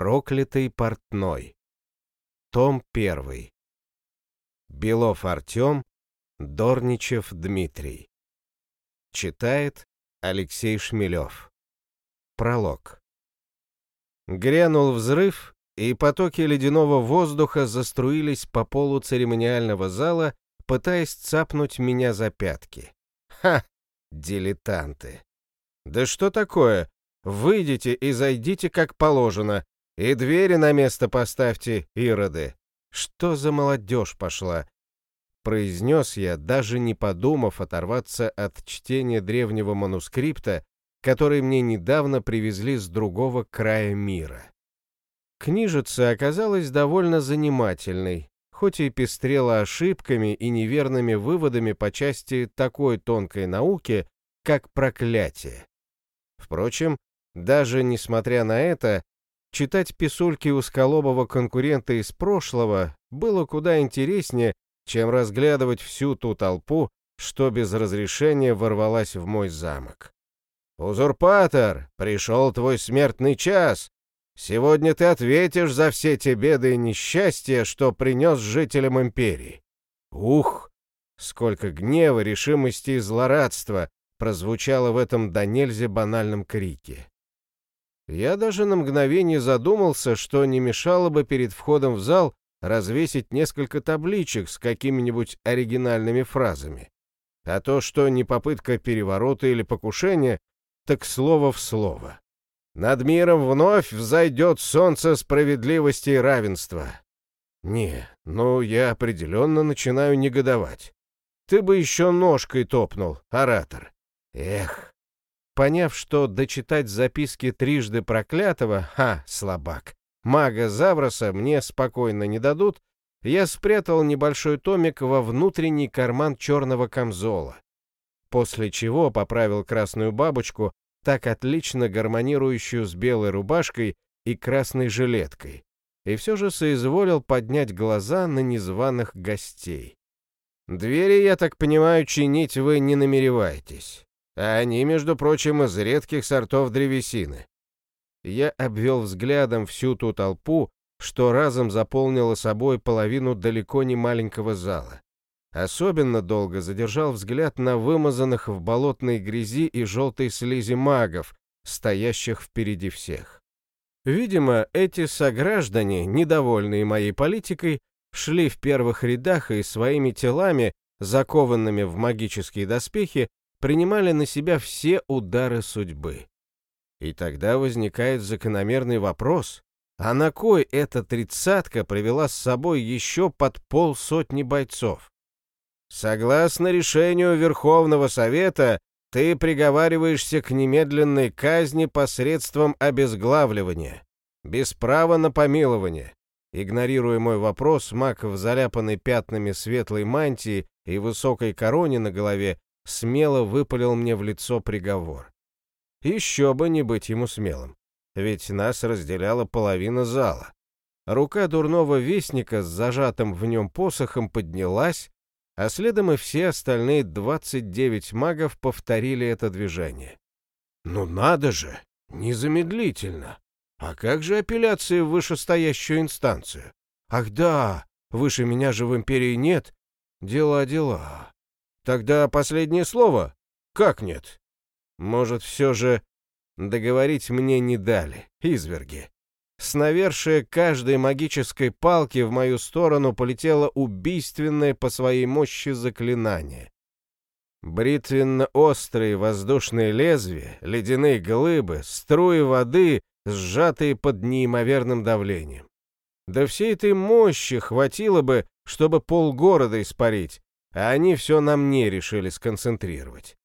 Проклятый портной. Том 1. Белов Артем, Дорничев Дмитрий. Читает Алексей Шмелев. Пролог. Грянул взрыв, и потоки ледяного воздуха заструились по полу церемониального зала, пытаясь цапнуть меня за пятки. Ха! Дилетанты! Да что такое? Выйдите и зайдите как положено, и двери на место поставьте, ироды. Что за молодежь пошла? Произнес я, даже не подумав оторваться от чтения древнего манускрипта, который мне недавно привезли с другого края мира. Книжица оказалась довольно занимательной, хоть и пестрела ошибками и неверными выводами по части такой тонкой науки, как проклятие. Впрочем, даже несмотря на это, читать писульки узколобого конкурента из прошлого было куда интереснее, чем разглядывать всю ту толпу, что без разрешения ворвалась в мой замок. «Узурпатор, пришел твой смертный час!» Сегодня ты ответишь за все те беды и несчастья, что принес жителям империи. Ух, сколько гнева, решимости и злорадства прозвучало в этом до банальном крике. Я даже на мгновение задумался, что не мешало бы перед входом в зал развесить несколько табличек с какими-нибудь оригинальными фразами. А то, что не попытка переворота или покушения, так слово в слово. Над миром вновь взойдет солнце справедливости и равенства. Не, ну я определенно начинаю негодовать. Ты бы еще ножкой топнул, оратор. Эх. Поняв, что дочитать записки трижды проклятого, ха, слабак, мага Завроса мне спокойно не дадут, я спрятал небольшой томик во внутренний карман черного камзола. После чего поправил красную бабочку так отлично гармонирующую с белой рубашкой и красной жилеткой, и все же соизволил поднять глаза на незваных гостей. «Двери, я так понимаю, чинить вы не намереваетесь, а они, между прочим, из редких сортов древесины». Я обвел взглядом всю ту толпу, что разом заполнила собой половину далеко не маленького зала. Особенно долго задержал взгляд на вымазанных в болотной грязи и желтой слизи магов, стоящих впереди всех. Видимо, эти сограждане, недовольные моей политикой, шли в первых рядах и своими телами, закованными в магические доспехи, принимали на себя все удары судьбы. И тогда возникает закономерный вопрос, а на кой эта тридцатка привела с собой еще под полсотни бойцов? Согласно решению Верховного Совета, ты приговариваешься к немедленной казни посредством обезглавливания, без права на помилование. Игнорируя мой вопрос, маг в заляпанной пятнами светлой мантии и высокой короне на голове смело выпалил мне в лицо приговор. Еще бы не быть ему смелым, ведь нас разделяла половина зала. Рука дурного вестника с зажатым в нем посохом поднялась, а следом и все остальные 29 магов повторили это движение. «Ну надо же! Незамедлительно! А как же апелляции в вышестоящую инстанцию? Ах да, выше меня же в империи нет. Дела, дела. Тогда последнее слово? Как нет? Может, все же договорить мне не дали, изверги. С навершия каждой магической палки в мою сторону полетело убийственное по своей мощи заклинание. Бритвенно-острые воздушные лезвия, ледяные глыбы, струи воды, сжатые под неимоверным давлением. Да всей этой мощи хватило бы, чтобы полгорода испарить, а они все на мне решили сконцентрировать.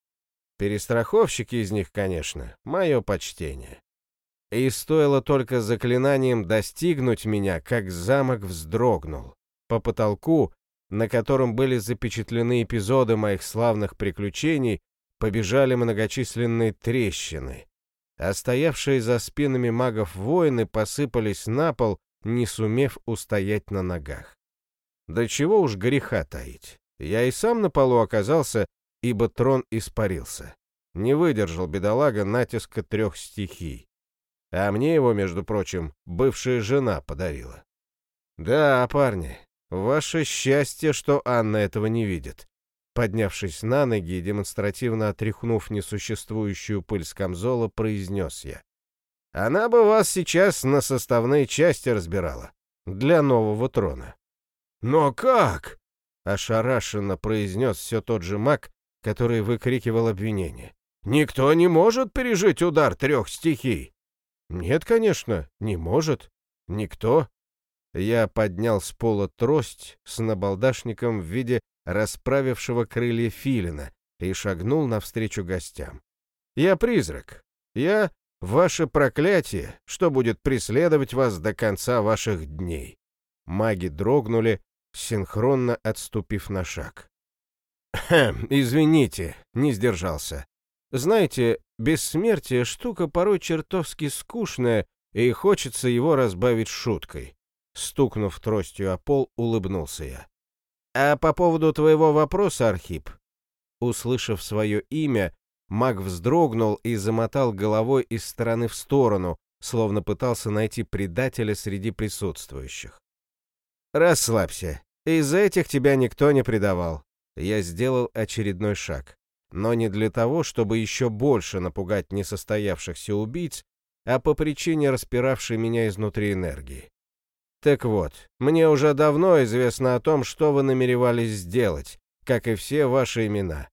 Перестраховщики из них, конечно, мое почтение. И стоило только заклинанием достигнуть меня, как замок вздрогнул. По потолку, на котором были запечатлены эпизоды моих славных приключений, побежали многочисленные трещины. А стоявшие за спинами магов воины посыпались на пол, не сумев устоять на ногах. Да чего уж греха таить. Я и сам на полу оказался, ибо трон испарился. Не выдержал бедолага натиска трех стихий. А мне его, между прочим, бывшая жена подарила. Да, парни, ваше счастье, что Анна этого не видит. Поднявшись на ноги и демонстративно отряхнув несуществующую пыль с камзола, произнес я. Она бы вас сейчас на составные части разбирала. Для нового трона. «Но как?» — ошарашенно произнес все тот же маг, который выкрикивал обвинение. «Никто не может пережить удар трех стихий!» «Нет, конечно, не может. Никто». Я поднял с пола трость с набалдашником в виде расправившего крылья филина и шагнул навстречу гостям. «Я призрак. Я — ваше проклятие, что будет преследовать вас до конца ваших дней». Маги дрогнули, синхронно отступив на шаг. «Хм, извините, не сдержался. Знаете, бессмертие — штука порой чертовски скучная, и хочется его разбавить шуткой». Стукнув тростью о пол, улыбнулся я. «А по поводу твоего вопроса, Архип?» Услышав свое имя, маг вздрогнул и замотал головой из стороны в сторону, словно пытался найти предателя среди присутствующих. «Расслабься. Из этих тебя никто не предавал». Я сделал очередной шаг. Но не для того, чтобы еще больше напугать несостоявшихся убийц, а по причине распиравшей меня изнутри энергии. Так вот, мне уже давно известно о том, что вы намеревались сделать, как и все ваши имена.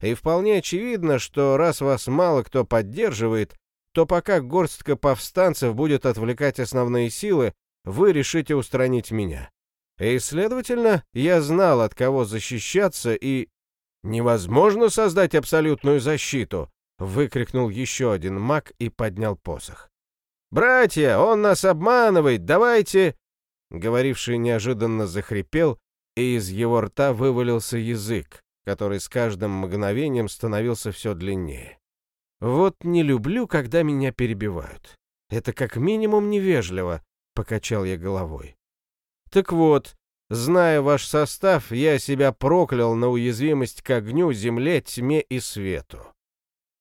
И вполне очевидно, что раз вас мало кто поддерживает, то пока горстка повстанцев будет отвлекать основные силы, вы решите устранить меня. И, следовательно, я знал, от кого защищаться, и... «Невозможно создать абсолютную защиту!» — выкрикнул еще один маг и поднял посох. «Братья, он нас обманывает, давайте...» Говоривший неожиданно захрипел, и из его рта вывалился язык, который с каждым мгновением становился все длиннее. «Вот не люблю, когда меня перебивают. Это как минимум невежливо», покачал я головой. Так вот, зная ваш состав, я себя проклял на уязвимость к огню, земле, тьме и свету.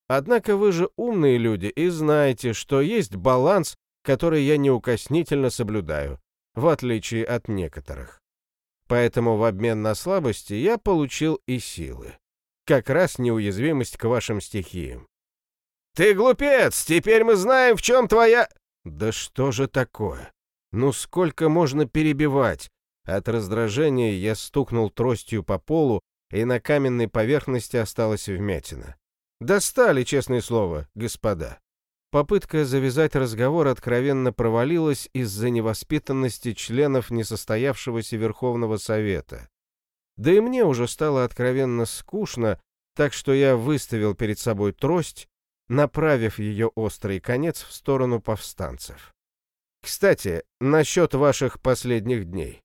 Однако вы же умные люди и знаете, что есть баланс, который я неукоснительно соблюдаю, в отличие от некоторых. Поэтому в обмен на слабости я получил и силы. Как раз неуязвимость к вашим стихиям. «Ты глупец! Теперь мы знаем, в чем твоя...» «Да что же такое? Ну сколько можно перебивать? От раздражения я стукнул тростью по полу, и на каменной поверхности осталась вмятина. Достали, честное слово, господа. Попытка завязать разговор откровенно провалилась из-за невоспитанности членов несостоявшегося Верховного Совета. Да и мне уже стало откровенно скучно, так что я выставил перед собой трость, направив ее острый конец в сторону повстанцев. Кстати, насчет ваших последних дней.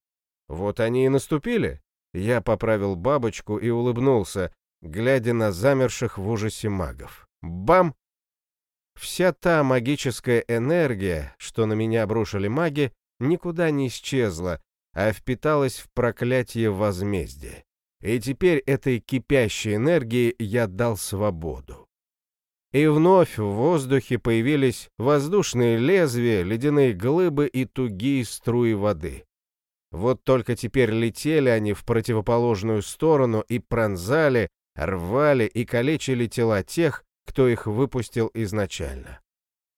Вот они и наступили. Я поправил бабочку и улыбнулся, глядя на замерших в ужасе магов. Бам! Вся та магическая энергия, что на меня обрушили маги, никуда не исчезла, а впиталась в проклятие возмездия. И теперь этой кипящей энергии я дал свободу. И вновь в воздухе появились воздушные лезвия, ледяные глыбы и тугие струи воды. Вот только теперь летели они в противоположную сторону и пронзали, рвали и калечили тела тех, кто их выпустил изначально.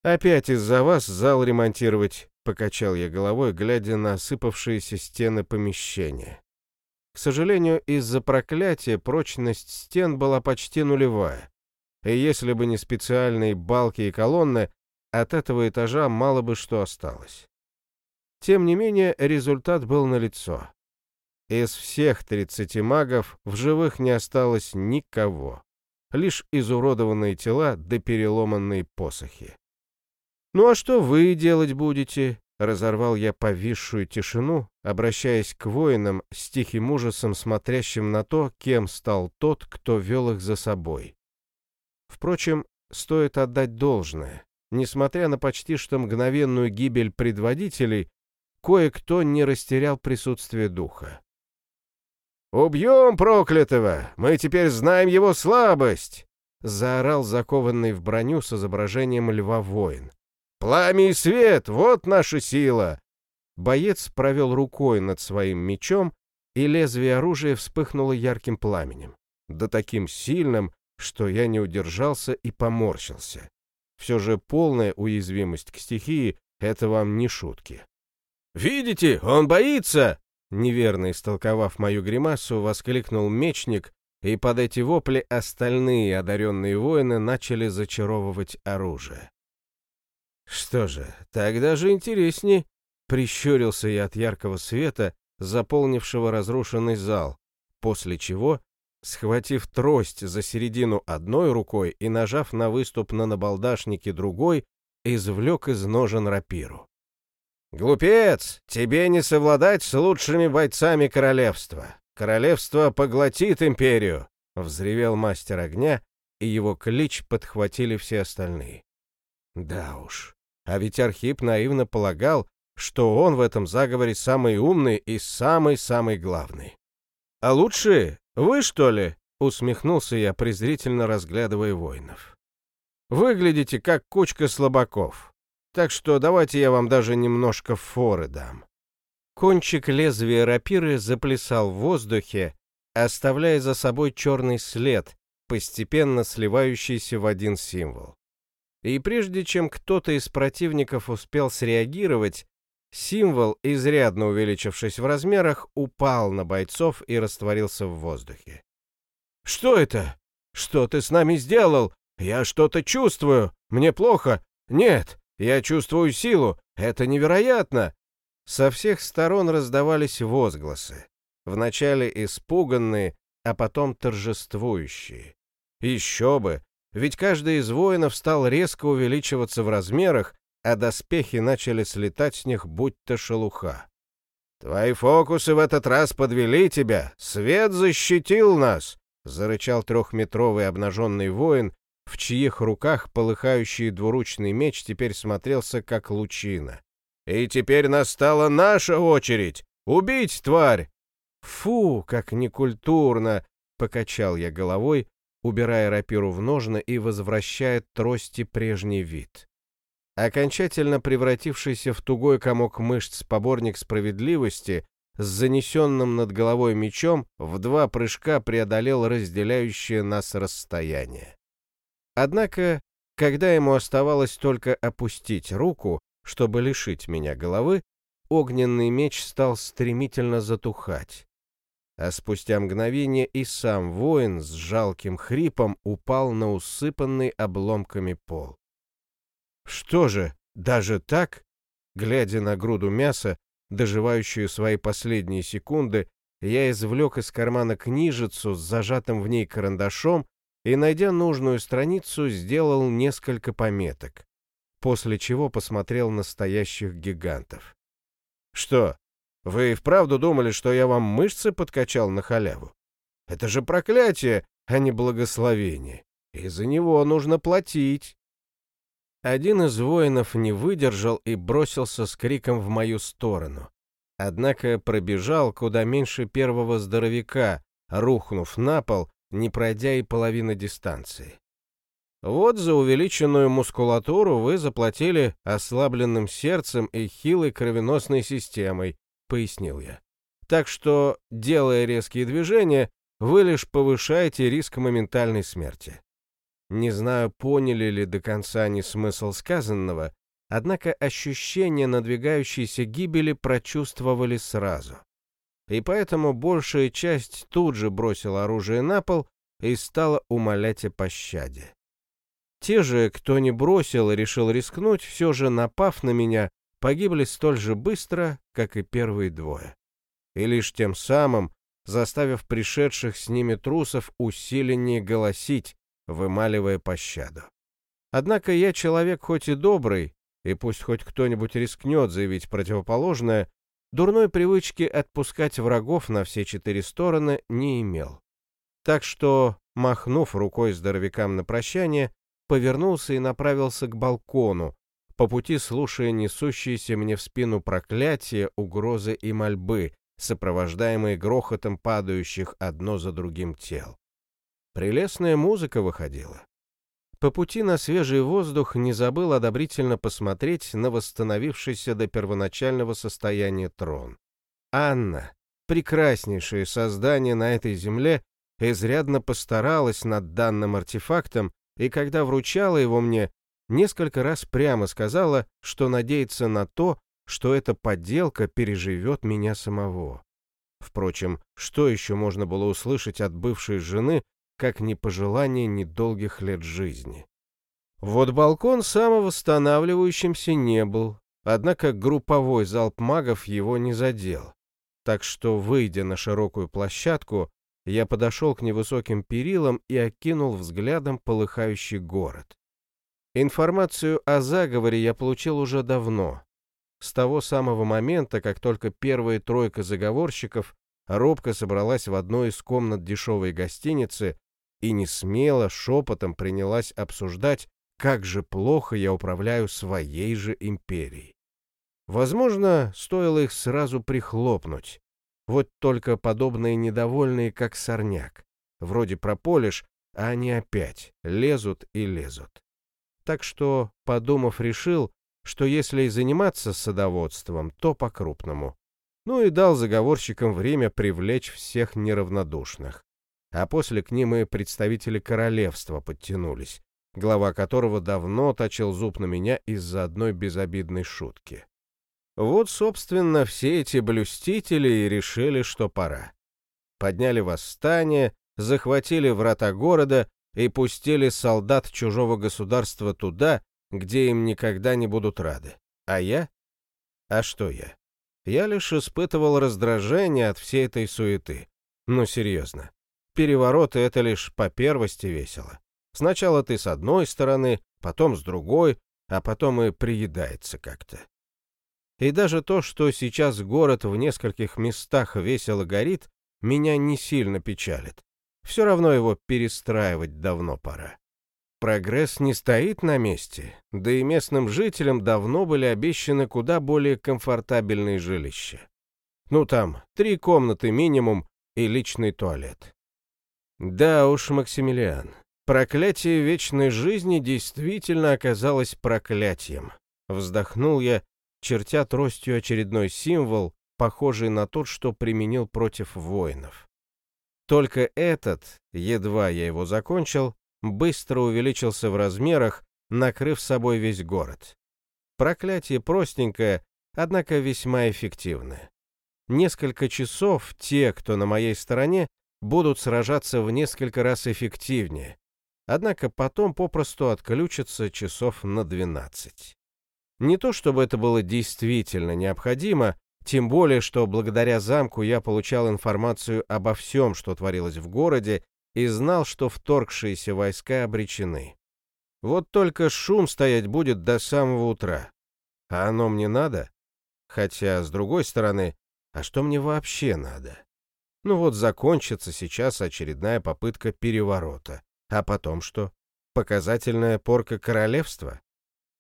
«Опять из-за вас зал ремонтировать», — покачал я головой, глядя на осыпавшиеся стены помещения. К сожалению, из-за проклятия прочность стен была почти нулевая и если бы не специальные балки и колонны, от этого этажа мало бы что осталось. Тем не менее, результат был налицо. Из всех 30 магов в живых не осталось никого. Лишь изуродованные тела да переломанные посохи. «Ну а что вы делать будете?» — разорвал я повисшую тишину, обращаясь к воинам с тихим ужасом, смотрящим на то, кем стал тот, кто вел их за собой. Впрочем, стоит отдать должное. Несмотря на почти что мгновенную гибель предводителей, кое-кто не растерял присутствие духа. «Убьем проклятого! Мы теперь знаем его слабость!» заорал закованный в броню с изображением льва воин. Пламя и свет — вот наша сила!» Боец провел рукой над своим мечом, и лезвие оружия вспыхнуло ярким пламенем, да таким сильным, что я не удержался и поморщился. Все же полная уязвимость к стихии — это вам не шутки. «Видите, он боится!» Неверно истолковав мою гримасу, воскликнул мечник, и под эти вопли остальные одаренные воины начали зачаровывать оружие. «Что же, тогда же интересней!» Прищурился я от яркого света, заполнившего разрушенный зал, после чего, схватив трость за середину одной рукой и нажав на выступ на набалдашнике другой, извлек из ножен рапиру. «Глупец! Тебе не совладать с лучшими бойцами королевства! Королевство поглотит империю!» — взревел мастер огня, и его клич подхватили все остальные. Да уж, а ведь Архип наивно полагал, что он в этом заговоре самый умный и самый-самый главный. «А лучше вы, что ли?» — усмехнулся я, презрительно разглядывая воинов. «Выглядите как кучка слабаков, так что давайте я вам даже немножко форы дам». Кончик лезвия рапиры заплясал в воздухе, оставляя за собой черный след, постепенно сливающийся в один символ. И прежде чем кто-то из противников успел среагировать, Символ, изрядно увеличившись в размерах, упал на бойцов и растворился в воздухе. «Что это? Что ты с нами сделал? Я что-то чувствую. Мне плохо. Нет, я чувствую силу. Это невероятно!» Со всех сторон раздавались возгласы. Вначале испуганные, а потом торжествующие. Еще бы! Ведь каждый из воинов стал резко увеличиваться в размерах, а доспехи начали слетать с них, будто шелуха. «Твои фокусы в этот раз подвели тебя! Свет защитил нас!» — зарычал трехметровый обнаженный воин, в чьих руках полыхающий двуручный меч теперь смотрелся как лучина. «И теперь настала наша очередь! Убить, тварь!» «Фу, как некультурно!» — покачал я головой, убирая рапиру в ножны и возвращая трости прежний вид. Окончательно превратившийся в тугой комок мышц поборник справедливости с занесенным над головой мечом в два прыжка преодолел разделяющее нас расстояние. Однако, когда ему оставалось только опустить руку, чтобы лишить меня головы, огненный меч стал стремительно затухать. А спустя мгновение и сам воин с жалким хрипом упал на усыпанный обломками пол. Что же, даже так? Глядя на груду мяса, доживающую свои последние секунды, я извлек из кармана книжицу с зажатым в ней карандашом и, найдя нужную страницу, сделал несколько пометок, после чего посмотрел на стоящих гигантов. «Что, вы и вправду думали, что я вам мышцы подкачал на халяву? Это же проклятие, а не благословение, и за него нужно платить». Один из воинов не выдержал и бросился с криком в мою сторону. Однако пробежал куда меньше первого здоровяка, рухнув на пол, не пройдя и половины дистанции. Вот за увеличенную мускулатуру вы заплатили ослабленным сердцем и хилой кровеносной системой, пояснил я. Так что, делая резкие движения, вы лишь повышаете риск моментальной смерти. Не знаю, поняли ли до конца они смысл сказанного, однако ощущение надвигающейся гибели прочувствовали сразу. И поэтому большая часть тут же бросила оружие на пол и стала умолять о пощаде. Те же, кто не бросил и решил рискнуть, все же напав на меня, погибли столь же быстро, как и первые двое. И лишь тем самым, заставив пришедших с ними трусов усиленнее голосить, вымаливая пощаду. Однако я человек хоть и добрый, и пусть хоть кто-нибудь рискнет заявить противоположное, дурной привычки отпускать врагов на все четыре стороны не имел. Так что, махнув рукой здоровякам на прощание, повернулся и направился к балкону, по пути слушая несущиеся мне в спину проклятия, угрозы и мольбы, сопровождаемые грохотом падающих одно за другим тел. Прелестная музыка выходила. По пути на свежий воздух не забыл одобрительно посмотреть на восстановившийся до первоначального состояния трон. Анна, прекраснейшее создание на этой земле, изрядно постаралась над данным артефактом, и когда вручала его мне, несколько раз прямо сказала, что надеется на то, что эта подделка переживет меня самого. Впрочем, что еще можно было услышать от бывшей жены, как не пожелание недолгих лет жизни? Вот балкон самовосстанавливающимся не был, однако групповой залп магов его не задел. Так что, выйдя на широкую площадку, я подошел к невысоким перилам и окинул взглядом полыхающий город. Информацию о заговоре я получил уже давно, с того самого момента, как только первая тройка заговорщиков робко собралась в одной из комнат дешевой гостиницы и не смело шепотом принялась обсуждать, как же плохо я управляю своей же империей. Возможно, стоило их сразу прихлопнуть. Вот только подобные недовольные, как сорняк. Вроде прополишь, а они опять лезут и лезут. Так что, подумав, решил, что если и заниматься садоводством, то по-крупному. Ну и дал заговорщикам время привлечь всех неравнодушных. А после к ним и представители королевства подтянулись, глава которого давно точил зуб на меня из-за одной безобидной шутки. Вот, собственно, все эти блюстители и решили, что пора. Подняли восстание, захватили врата города и пустили солдат чужого государства туда, где им никогда не будут рады. А я? А что я? Я лишь испытывал раздражение от всей этой суеты. Ну, серьезно. Перевороты — это лишь по первости весело. Сначала ты с одной стороны, потом с другой, а потом и приедается как-то. И даже то, что сейчас город в нескольких местах весело горит, меня не сильно печалит. Все равно его перестраивать давно пора. Прогресс не стоит на месте, да и местным жителям давно были обещаны куда более комфортабельные жилища. Ну там, три комнаты минимум и личный туалет. Да уж, Максимилиан, проклятие вечной жизни действительно оказалось проклятием. Вздохнул я, чертя тростью очередной символ, похожий на тот, что применил против воинов. Только этот, едва я его закончил, быстро увеличился в размерах, накрыв собой весь город. Проклятие простенькое, однако весьма эффективное. Несколько часов те, кто на моей стороне, будут сражаться в несколько раз эффективнее, однако потом попросту отключатся часов на 12. Не то чтобы это было действительно необходимо, тем более, что благодаря замку я получал информацию обо всем, что творилось в городе и знал, что вторгшиеся войска обречены. Вот только шум стоять будет до самого утра. А оно мне надо? Хотя, с другой стороны, а что мне вообще надо? Ну вот закончится сейчас очередная попытка переворота. А потом что? Показательная порка королевства?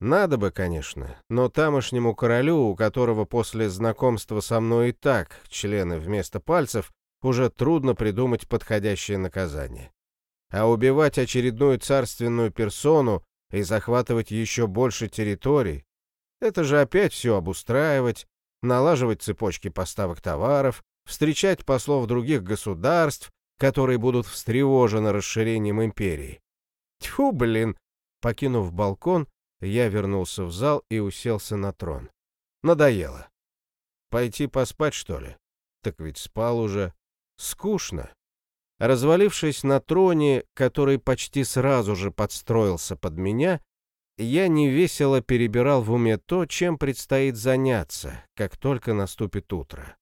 Надо бы, конечно, но тамошнему королю, у которого после знакомства со мной и так члены вместо пальцев, уже трудно придумать подходящее наказание. А убивать очередную царственную персону и захватывать еще больше территорий — это же опять все обустраивать, налаживать цепочки поставок товаров, встречать послов других государств, которые будут встревожены расширением империи. Тьфу, блин! Покинув балкон, я вернулся в зал и уселся на трон. Надоело. Пойти поспать, что ли? Так ведь спал уже. Скучно. Развалившись на троне, который почти сразу же подстроился под меня, я невесело перебирал в уме то, чем предстоит заняться, как только наступит утро.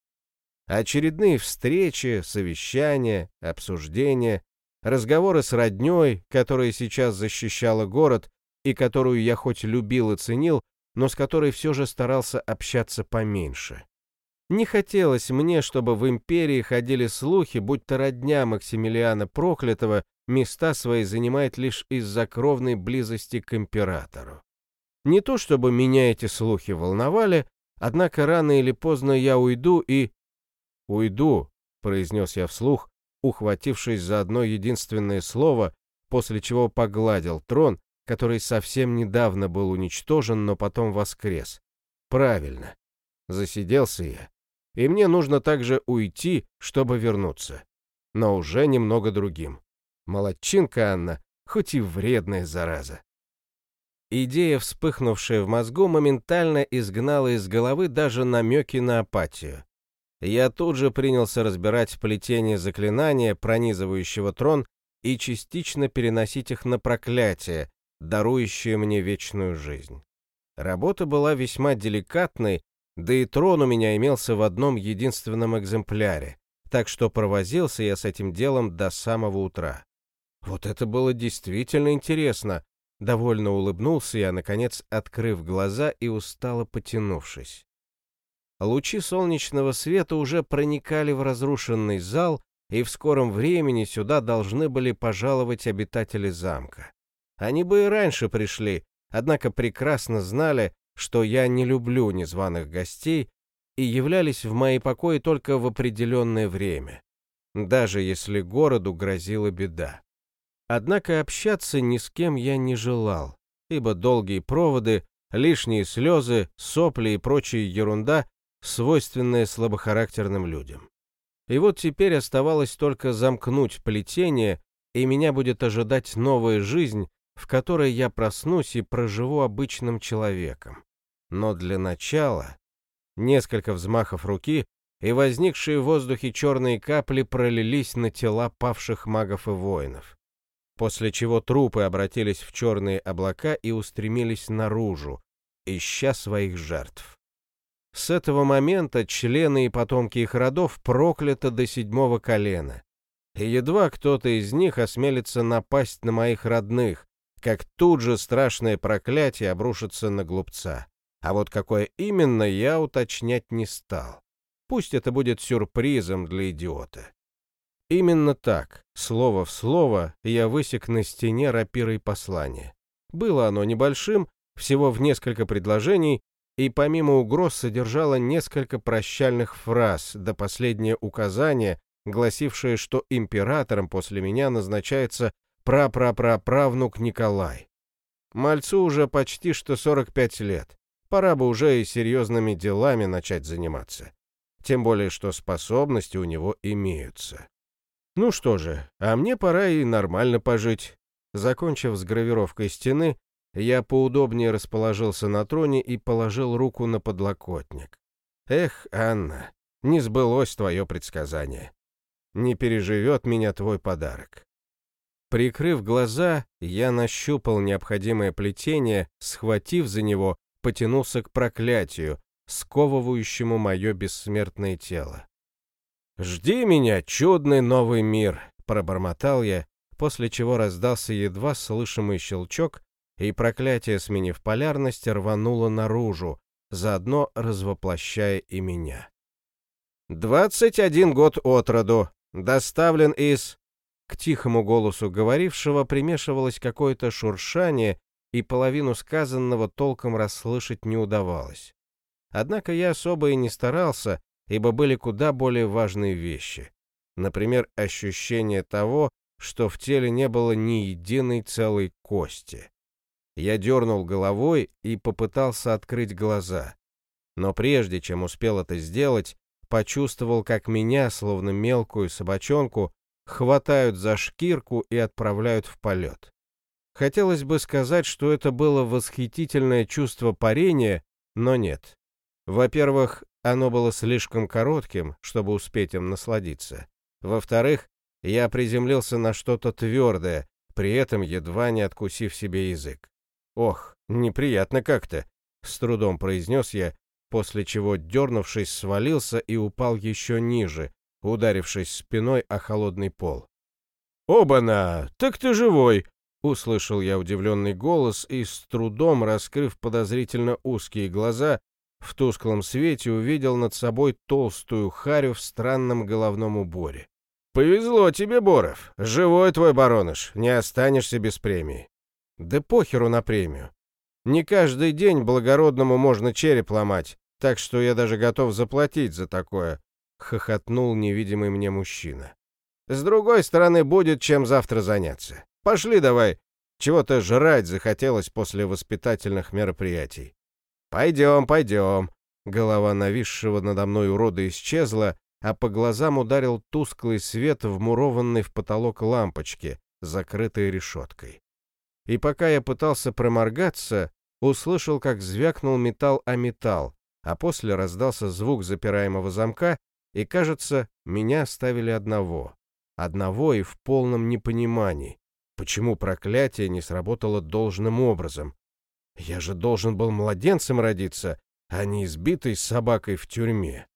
Очередные встречи, совещания, обсуждения, разговоры с роднёй, которая сейчас защищала город и которую я хоть любил и ценил, но с которой все же старался общаться поменьше. Не хотелось мне, чтобы в империи ходили слухи, будто родня Максимилиана Проклятого места свои занимает лишь из-за кровной близости к императору. Не то чтобы меня эти слухи волновали, однако рано или поздно я уйду и... «Уйду», — произнес я вслух, ухватившись за одно единственное слово, после чего погладил трон, который совсем недавно был уничтожен, но потом воскрес. Правильно. Засиделся я. И мне нужно также уйти, чтобы вернуться. Но уже немного другим. Молодчинка Анна, хоть и вредная зараза. Идея, вспыхнувшая в мозгу, моментально изгнала из головы даже намеки на апатию. Я тут же принялся разбирать плетение заклинания, пронизывающего трон, и частично переносить их на проклятие, дарующее мне вечную жизнь. Работа была весьма деликатной, да и трон у меня имелся в одном единственном экземпляре, так что провозился я с этим делом до самого утра. Вот это было действительно интересно. Довольно улыбнулся я, наконец, открыв глаза и устало потянувшись. Лучи солнечного света уже проникали в разрушенный зал, и в скором времени сюда должны были пожаловать обитатели замка. Они бы и раньше пришли, однако прекрасно знали, что я не люблю незваных гостей и являлись в мои покои только в определенное время, даже если городу грозила беда. Однако общаться ни с кем я не желал, ибо долгие проводы, лишние слезы, сопли и прочая ерунда, свойственная слабохарактерным людям. И вот теперь оставалось только замкнуть плетение, и меня будет ожидать новая жизнь, в которой я проснусь и проживу обычным человеком. Но для начала несколько взмахов руки, и возникшие в воздухе черные капли пролились на тела павших магов и воинов после чего трупы обратились в черные облака и устремились наружу, ища своих жертв. С этого момента члены и потомки их родов прокляты до седьмого колена. И едва кто-то из них осмелится напасть на моих родных, как тут же страшное проклятие обрушится на глупца. А вот какое именно, я уточнять не стал. Пусть это будет сюрпризом для идиота. Именно так, слово в слово, я высек на стене рапирой послание. Было оно небольшим, всего в несколько предложений, и помимо угроз содержало несколько прощальных фраз, до последнее указание, гласившее, что императором после меня назначается прапраправнук Николай. Мальцу уже почти что 45 лет. Пора бы уже и серьезными делами начать заниматься. Тем более, что способности у него имеются. Ну что же, а мне пора и нормально пожить. Закончив с гравировкой стены, я поудобнее расположился на троне и положил руку на подлокотник. Эх, Анна, не сбылось твое предсказание. Не переживет меня твой подарок. Прикрыв глаза, я нащупал необходимое плетение, схватив за него, потянулся к проклятию, сковывающему мое бессмертное тело. «Жди меня, чудный новый мир!» — пробормотал я, после чего раздался едва слышимый щелчок, и проклятие, сменив полярность, рвануло наружу, заодно развоплощая и меня. «Двадцать один год от роду, доставлен из...» К тихому голосу говорившего примешивалось какое-то шуршание, и половину сказанного толком расслышать не удавалось. Однако я особо и не старался, ибо были куда более важные вещи. Например, ощущение того, что в теле не было ни единой целой кости. Я дернул головой и попытался открыть глаза. Но прежде чем успел это сделать, почувствовал, как меня, словно мелкую собачонку, хватают за шкирку и отправляют в полет. Хотелось бы сказать, что это было восхитительное чувство парения, но нет. Во-первых, оно было слишком коротким, чтобы успеть им насладиться. Во-вторых, я приземлился на что-то твердое, при этом едва не откусив себе язык. «Ох, неприятно как-то», — с трудом произнес я, после чего, дернувшись, свалился и упал еще ниже, ударившись спиной о холодный пол. «Оба-на! Так ты живой!» — услышал я удивленный голос и, с трудом раскрыв подозрительно узкие глаза, в тусклом свете увидел над собой толстую харю в странном головном уборе. «Повезло тебе, Боров. Живой твой бароныш. Не останешься без премии». «Да похеру на премию. Не каждый день благородному можно череп ломать, так что я даже готов заплатить за такое», — хохотнул невидимый мне мужчина. «С другой стороны, будет чем завтра заняться. Пошли давай. Чего-то жрать захотелось после воспитательных мероприятий. «Пойдем, пойдем». Голова нависшего надо мной урода исчезла, а по глазам ударил тусклый свет, вмурованный в потолок лампочки, закрытой решеткой. И пока я пытался проморгаться, услышал, как звякнул металл о металл, а после раздался звук запираемого замка, и, кажется, меня оставили одного. Одного и в полном непонимании. Почему проклятие не сработало должным образом? Я же должен был младенцем родиться, а не избитой собакой в тюрьме.